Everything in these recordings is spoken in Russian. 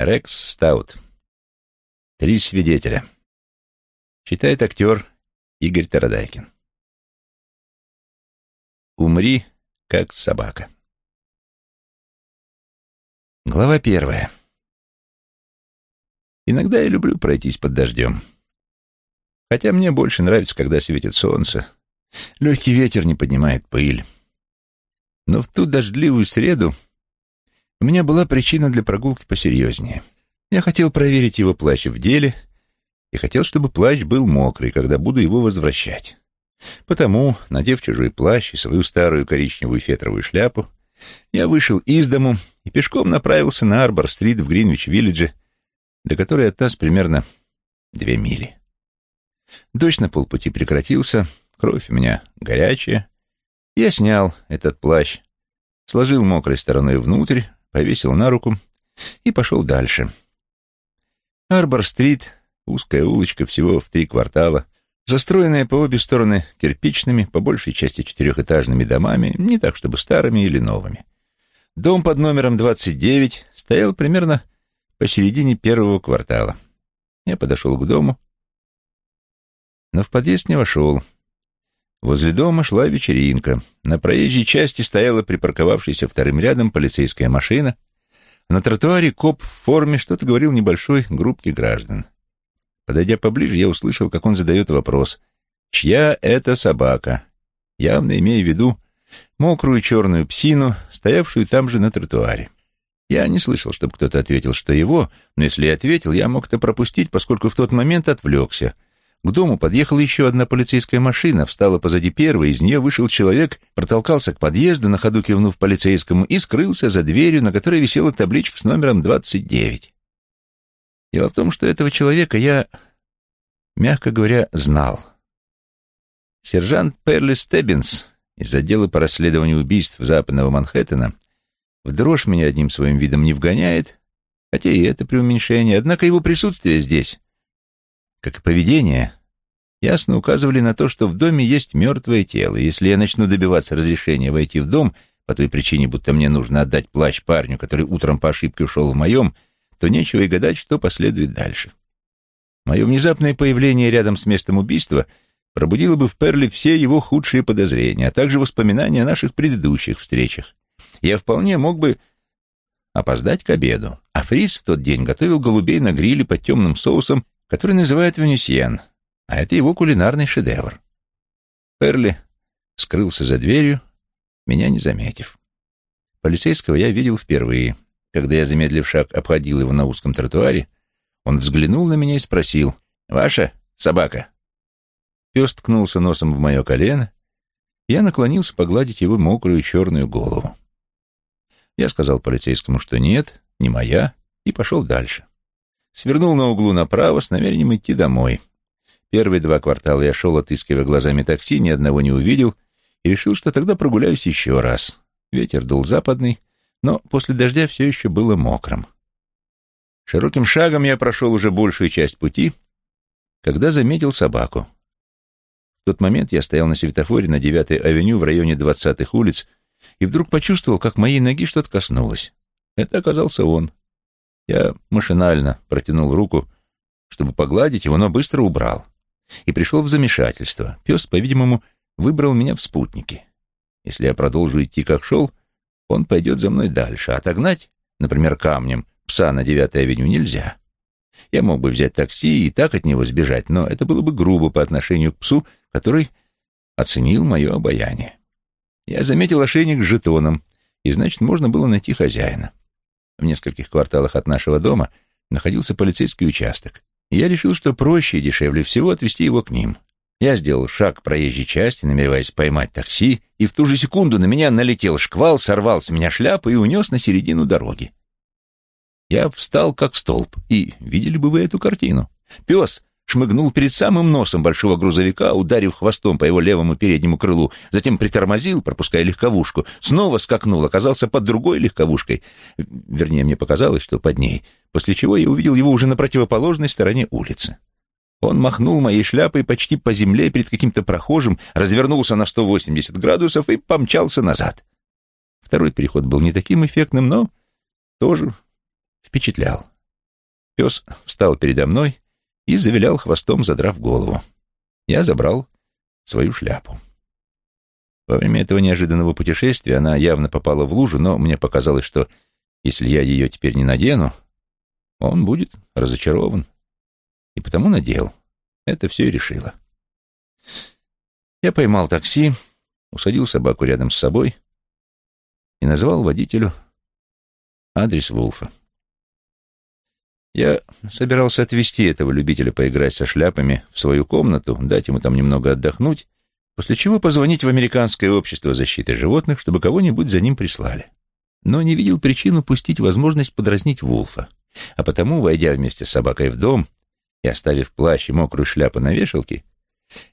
Рекс Стаут. Три свидетеля. Читает актер Игорь Тарадайкин. Умри, как собака. Глава первая. Иногда я люблю пройтись под дождем. Хотя мне больше нравится, когда светит солнце. Легкий ветер не поднимает пыль. Но в ту дождливую среду у меня была причина для прогулки посерьезнее. Я хотел проверить его плащ в деле и хотел, чтобы плащ был мокрый, когда буду его возвращать. Потому, надев чужой плащ и свою старую коричневую фетровую шляпу, я вышел из дому и пешком направился на Арбор-стрит в Гринвич-Виллидже, до которой от нас примерно две мили. Дождь на полпути прекратился, кровь у меня горячая. Я снял этот плащ, сложил мокрой стороной внутрь, повесил на руку и пошел дальше. Арбор-стрит, узкая улочка всего в три квартала, застроенная по обе стороны кирпичными, по большей части четырехэтажными домами, не так чтобы старыми или новыми. Дом под номером 29 стоял примерно посередине первого квартала. Я подошел к дому, но в подъезд не вошел. Возле дома шла вечеринка. На проезжей части стояла припарковавшаяся вторым рядом полицейская машина. На тротуаре коп в форме что-то говорил небольшой группке граждан. Подойдя поближе, я услышал, как он задает вопрос. «Чья это собака?» Явно имея в виду мокрую черную псину, стоявшую там же на тротуаре. Я не слышал, чтобы кто-то ответил, что его, но если и ответил, я мог это пропустить, поскольку в тот момент отвлекся — к дому подъехала еще одна полицейская машина, встала позади первой, из нее вышел человек, протолкался к подъезду, на ходу кивнув полицейскому, и скрылся за дверью, на которой висела табличка с номером 29. Дело в том, что этого человека я, мягко говоря, знал. Сержант Перли Стеббинс из отдела по расследованию убийств Западного Манхэттена в дрожь меня одним своим видом не вгоняет, хотя и это преуменьшение, однако его присутствие здесь как и поведение, ясно указывали на то, что в доме есть мертвое тело. Если я начну добиваться разрешения войти в дом, по той причине, будто мне нужно отдать плащ парню, который утром по ошибке ушел в моем, то нечего и гадать, что последует дальше. Мое внезапное появление рядом с местом убийства пробудило бы в Перле все его худшие подозрения, а также воспоминания о наших предыдущих встречах. Я вполне мог бы опоздать к обеду, а Фрис в тот день готовил голубей на гриле под темным соусом который называют Венесьен, а это его кулинарный шедевр. Перли скрылся за дверью, меня не заметив. Полицейского я видел впервые. Когда я, замедлив шаг, обходил его на узком тротуаре, он взглянул на меня и спросил, «Ваша собака?» Пес ткнулся носом в мое колено, я наклонился погладить его мокрую черную голову. Я сказал полицейскому, что нет, не моя, и пошел дальше. Свернул на углу направо с намерением идти домой. Первые два квартала я шел, отыскивая глазами такси, ни одного не увидел, и решил, что тогда прогуляюсь еще раз. Ветер дул западный, но после дождя все еще было мокрым. Широким шагом я прошел уже большую часть пути, когда заметил собаку. В тот момент я стоял на светофоре на 9-й авеню в районе 20-х улиц и вдруг почувствовал, как моей ноги что-то коснулось. Это оказался он. Я машинально протянул руку, чтобы погладить его, но быстро убрал. И пришел в замешательство. Пес, по-видимому, выбрал меня в спутники. Если я продолжу идти, как шел, он пойдет за мной дальше. Отогнать, например, камнем, пса на девятой авеню нельзя. Я мог бы взять такси и так от него сбежать, но это было бы грубо по отношению к псу, который оценил мое обаяние. Я заметил ошейник с жетоном, и, значит, можно было найти хозяина. В нескольких кварталах от нашего дома находился полицейский участок, я решил, что проще и дешевле всего отвезти его к ним. Я сделал шаг к проезжей части, намереваясь поймать такси, и в ту же секунду на меня налетел шквал, сорвал с меня шляпу и унес на середину дороги. Я встал как столб, и видели бы вы эту картину. Пес шмыгнул перед самым носом большого грузовика, ударив хвостом по его левому переднему крылу, затем притормозил, пропуская легковушку, снова скакнул, оказался под другой легковушкой, вернее, мне показалось, что под ней, после чего я увидел его уже на противоположной стороне улицы. Он махнул моей шляпой почти по земле перед каким-то прохожим, развернулся на 180 градусов и помчался назад. Второй переход был не таким эффектным, но тоже впечатлял. Пес встал передо мной и завилял хвостом, задрав голову. Я забрал свою шляпу. Во время этого неожиданного путешествия она явно попала в лужу, но мне показалось, что если я ее теперь не надену, он будет разочарован. И потому надел. Это все и решило. Я поймал такси, усадил собаку рядом с собой и назвал водителю адрес Вулфа. Я собирался отвезти этого любителя поиграть со шляпами в свою комнату, дать ему там немного отдохнуть, после чего позвонить в Американское общество защиты животных, чтобы кого-нибудь за ним прислали. Но не видел причину пустить возможность подразнить Вулфа, а потому, войдя вместе с собакой в дом и оставив плащ и мокрую шляпу на вешалке,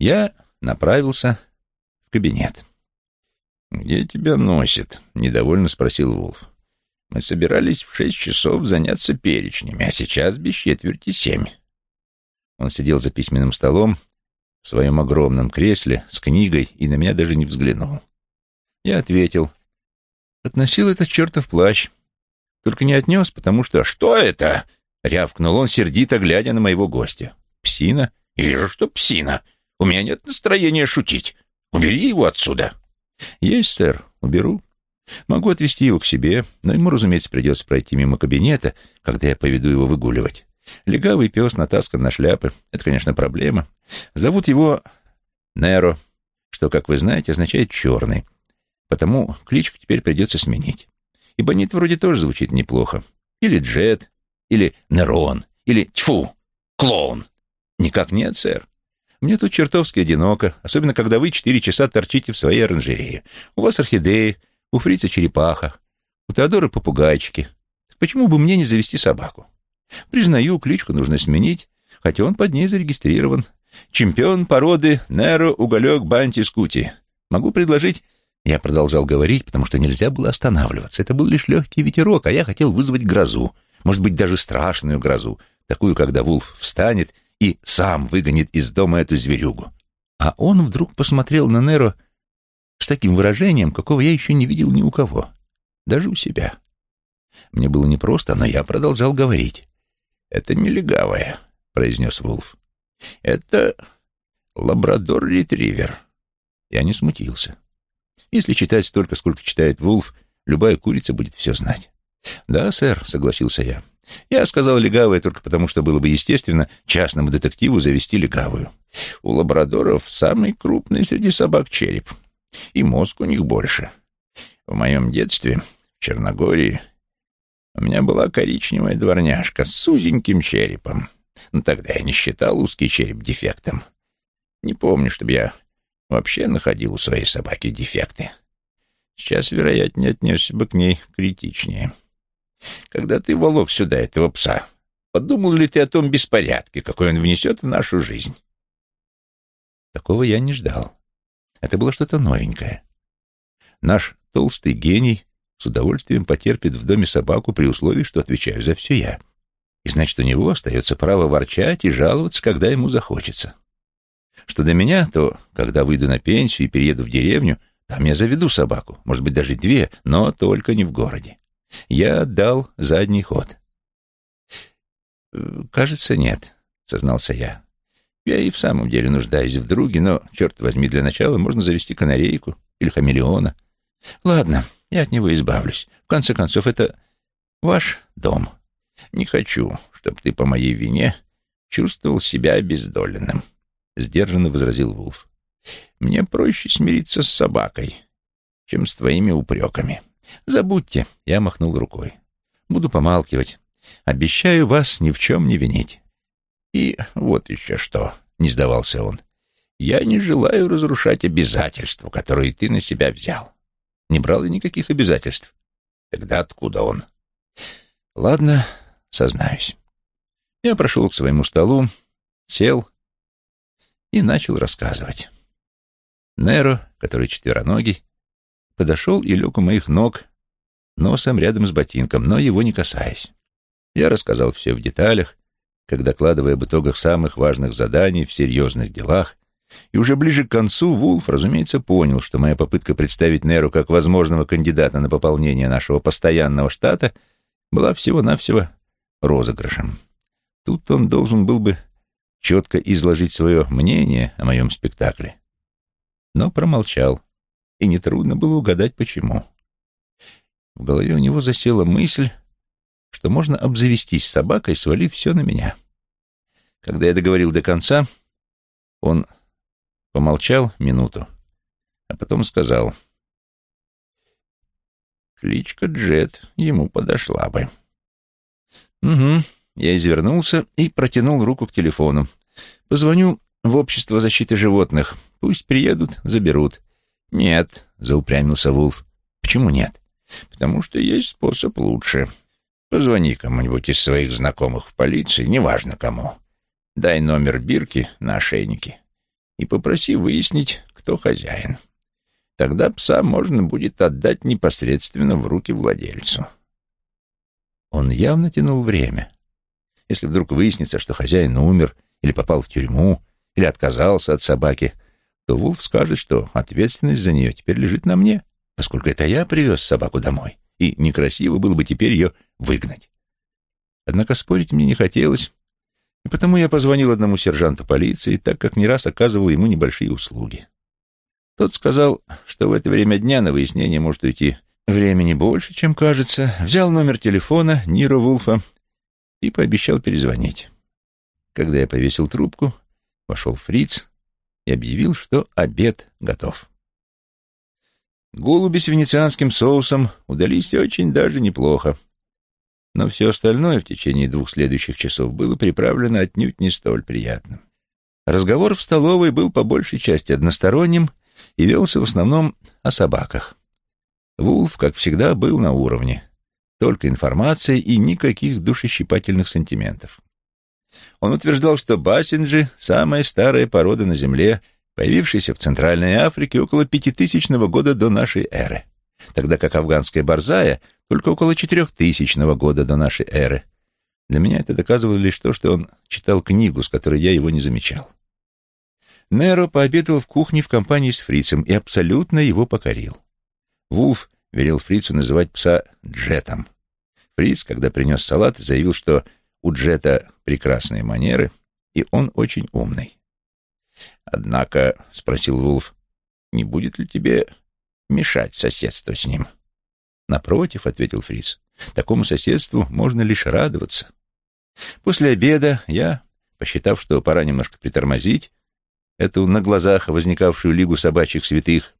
я направился в кабинет. «Где тебя носит?» — недовольно спросил Вулф. Мы собирались в шесть часов заняться перечнями, а сейчас без четверти семь. Он сидел за письменным столом в своем огромном кресле с книгой и на меня даже не взглянул. Я ответил. Относил этот чертов плащ. Только не отнес, потому что... «Что это?» — рявкнул он, сердито глядя на моего гостя. «Псина? Вижу, что псина. У меня нет настроения шутить. Убери его отсюда». «Есть, сэр, уберу», Могу отвезти его к себе, но ему, разумеется, придется пройти мимо кабинета, когда я поведу его выгуливать. Легавый пес натаскан на шляпы. Это, конечно, проблема. Зовут его Неро, что, как вы знаете, означает «черный». Потому кличку теперь придется сменить. И Бонит вроде тоже звучит неплохо. Или Джет, или Нерон, или Тьфу, клоун. Никак нет, сэр. Мне тут чертовски одиноко, особенно когда вы четыре часа торчите в своей оранжерее. У вас орхидеи, у фрица черепаха, у Теодора попугайчики. почему бы мне не завести собаку? Признаю, кличку нужно сменить, хотя он под ней зарегистрирован. Чемпион породы Неро Уголек Банти Скути. Могу предложить... Я продолжал говорить, потому что нельзя было останавливаться. Это был лишь легкий ветерок, а я хотел вызвать грозу. Может быть, даже страшную грозу. Такую, когда Вулф встанет и сам выгонит из дома эту зверюгу. А он вдруг посмотрел на Неро с таким выражением, какого я еще не видел ни у кого, даже у себя. Мне было непросто, но я продолжал говорить. «Это не легавая», — произнес Вулф. «Это лабрадор-ретривер». Я не смутился. Если читать столько, сколько читает Вулф, любая курица будет все знать. «Да, сэр», — согласился я. Я сказал легавая только потому, что было бы естественно частному детективу завести легавую. У лабрадоров самый крупный среди собак череп. И мозг у них больше. В моем детстве, в Черногории, у меня была коричневая дворняжка с узеньким черепом. Но тогда я не считал узкий череп дефектом. Не помню, чтобы я вообще находил у своей собаки дефекты. Сейчас, вероятнее, отнесся бы к ней критичнее. Когда ты волок сюда этого пса, подумал ли ты о том беспорядке, какой он внесет в нашу жизнь? Такого я не ждал. Это было что-то новенькое. Наш толстый гений с удовольствием потерпит в доме собаку при условии, что отвечаю за все я. И значит, у него остается право ворчать и жаловаться, когда ему захочется. Что до меня, то, когда выйду на пенсию и перееду в деревню, там я заведу собаку, может быть, даже две, но только не в городе. Я отдал задний ход. «Кажется, нет», — сознался я. Я и в самом деле нуждаюсь в друге, но, черт возьми, для начала можно завести канарейку или хамелеона. Ладно, я от него избавлюсь. В конце концов, это ваш дом. Не хочу, чтобы ты по моей вине чувствовал себя обездоленным, — сдержанно возразил Вулф. Мне проще смириться с собакой, чем с твоими упреками. Забудьте, — я махнул рукой. Буду помалкивать. Обещаю вас ни в чем не винить. И вот еще что, — не сдавался он. Я не желаю разрушать обязательства, которые ты на себя взял. Не брал я никаких обязательств. Тогда откуда он? Ладно, сознаюсь. Я прошел к своему столу, сел и начал рассказывать. Неро, который четвероногий, подошел и лег у моих ног, носом рядом с ботинком, но его не касаясь. Я рассказал все в деталях, как докладывая об итогах самых важных заданий в серьезных делах, и уже ближе к концу Вулф, разумеется, понял, что моя попытка представить Неру как возможного кандидата на пополнение нашего постоянного штата была всего-навсего розыгрышем. Тут он должен был бы четко изложить свое мнение о моем спектакле, но промолчал, и нетрудно было угадать, почему. В голове у него засела мысль, что можно обзавестись собакой, свалив все на меня. Когда я договорил до конца, он помолчал минуту, а потом сказал, «Кличка Джет ему подошла бы». «Угу». Я извернулся и протянул руку к телефону. «Позвоню в Общество защиты животных. Пусть приедут, заберут». «Нет», — заупрямился Вулф. «Почему нет?» «Потому что есть способ лучше. Позвони кому-нибудь из своих знакомых в полиции, неважно кому. Дай номер бирки на ошейнике и попроси выяснить, кто хозяин. Тогда пса можно будет отдать непосредственно в руки владельцу». Он явно тянул время. Если вдруг выяснится, что хозяин умер или попал в тюрьму, или отказался от собаки, то Вулф скажет, что ответственность за нее теперь лежит на мне, поскольку это я привез собаку домой, и некрасиво было бы теперь ее выгнать. Однако спорить мне не хотелось, и потому я позвонил одному сержанту полиции, так как не раз оказывал ему небольшие услуги. Тот сказал, что в это время дня на выяснение может уйти времени больше, чем кажется, взял номер телефона Ниро Вулфа и пообещал перезвонить. Когда я повесил трубку, вошел Фриц и объявил, что обед готов. Голуби с венецианским соусом удались очень даже неплохо, но все остальное в течение двух следующих часов было приправлено отнюдь не столь приятным. Разговор в столовой был по большей части односторонним и велся в основном о собаках. Вулф, как всегда, был на уровне. Только информация и никаких душещипательных сантиментов. Он утверждал, что бассинджи — самая старая порода на Земле, появившаяся в Центральной Африке около пятитысячного года до нашей эры, тогда как афганская борзая — только около четырехтысячного года до нашей эры. Для меня это доказывало лишь то, что он читал книгу, с которой я его не замечал. Неро пообедал в кухне в компании с фрицем и абсолютно его покорил. Вулф велел фрицу называть пса Джетом. Фриц, когда принес салат, заявил, что у Джета прекрасные манеры, и он очень умный. «Однако», — спросил Вулф, — «не будет ли тебе мешать соседство с ним?» «Напротив», — ответил Фриц, — «такому соседству можно лишь радоваться». После обеда я, посчитав, что пора немножко притормозить, эту на глазах возникавшую лигу собачьих святых,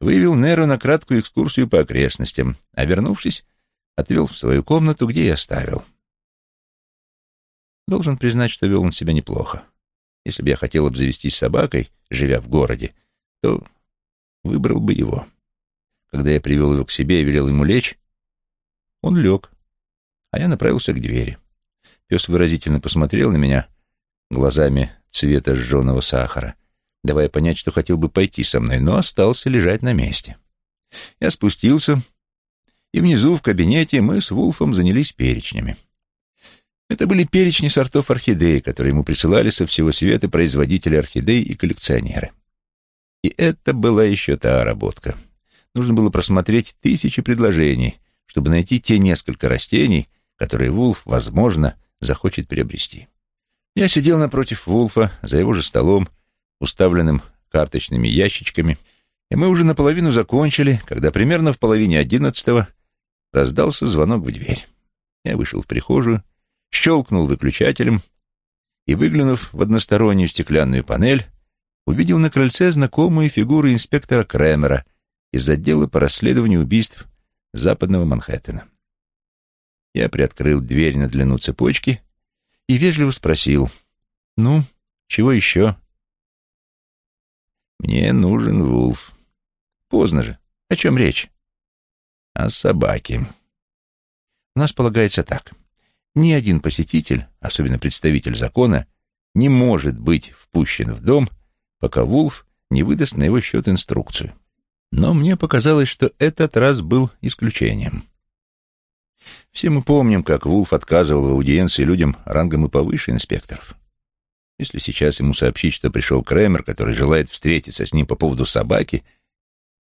вывел Неру на краткую экскурсию по окрестностям, а вернувшись, отвел в свою комнату, где и оставил. Должен признать, что вел он себя неплохо. Если бы я хотел обзавестись собакой, живя в городе, то выбрал бы его. Когда я привел его к себе и велел ему лечь, он лег, а я направился к двери. Пес выразительно посмотрел на меня глазами цвета сжженного сахара давая понять, что хотел бы пойти со мной, но остался лежать на месте. Я спустился, и внизу в кабинете мы с Вулфом занялись перечнями. Это были перечни сортов орхидей, которые ему присылали со всего света производители орхидей и коллекционеры. И это была еще та работка. Нужно было просмотреть тысячи предложений, чтобы найти те несколько растений, которые Вулф, возможно, захочет приобрести. Я сидел напротив Вулфа, за его же столом, уставленным карточными ящичками, и мы уже наполовину закончили, когда примерно в половине одиннадцатого раздался звонок в дверь. Я вышел в прихожую, щелкнул выключателем и, выглянув в одностороннюю стеклянную панель, увидел на крыльце знакомую фигуру инспектора Кремера из отдела по расследованию убийств западного Манхэттена. Я приоткрыл дверь на длину цепочки и вежливо спросил, «Ну, чего еще?» Мне нужен Вулф. Поздно же. О чем речь? О собаке. У нас полагается так. Ни один посетитель, особенно представитель закона, не может быть впущен в дом, пока Вулф не выдаст на его счет инструкцию. Но мне показалось, что этот раз был исключением. Все мы помним, как Вулф отказывал в аудиенции людям рангом и повыше инспекторов. Если сейчас ему сообщить, что пришел Кремер, который желает встретиться с ним по поводу собаки,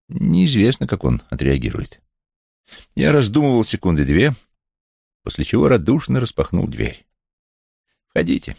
неизвестно, как он отреагирует. Я раздумывал секунды две, после чего радушно распахнул дверь. Входите.